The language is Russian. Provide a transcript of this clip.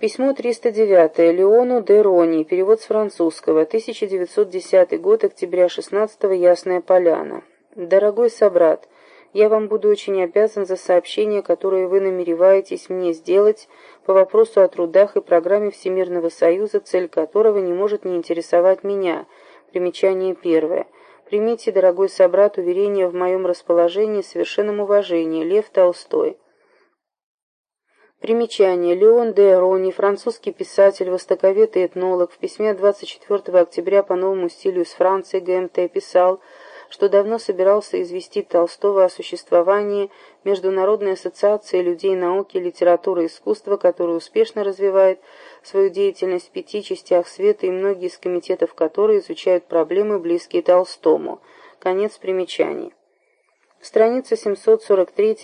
Письмо 309 Леону де Рони, перевод с французского, 1910 год, октября 16 Ясная Поляна. Дорогой собрат, я вам буду очень обязан за сообщение, которое вы намереваетесь мне сделать по вопросу о трудах и программе Всемирного Союза, цель которого не может не интересовать меня. Примечание первое. Примите, дорогой собрат, уверение в моем расположении с совершенным уважением. Лев Толстой. Примечание. Леон де Рони, французский писатель, востоковед и этнолог, в письме 24 октября по новому стилю из Франции ГМТ писал, что давно собирался известить Толстого о существовании Международной ассоциации людей науки, литературы и искусства, которая успешно развивает свою деятельность в пяти частях света и многие из комитетов которой изучают проблемы, близкие Толстому. Конец примечаний. Страница 743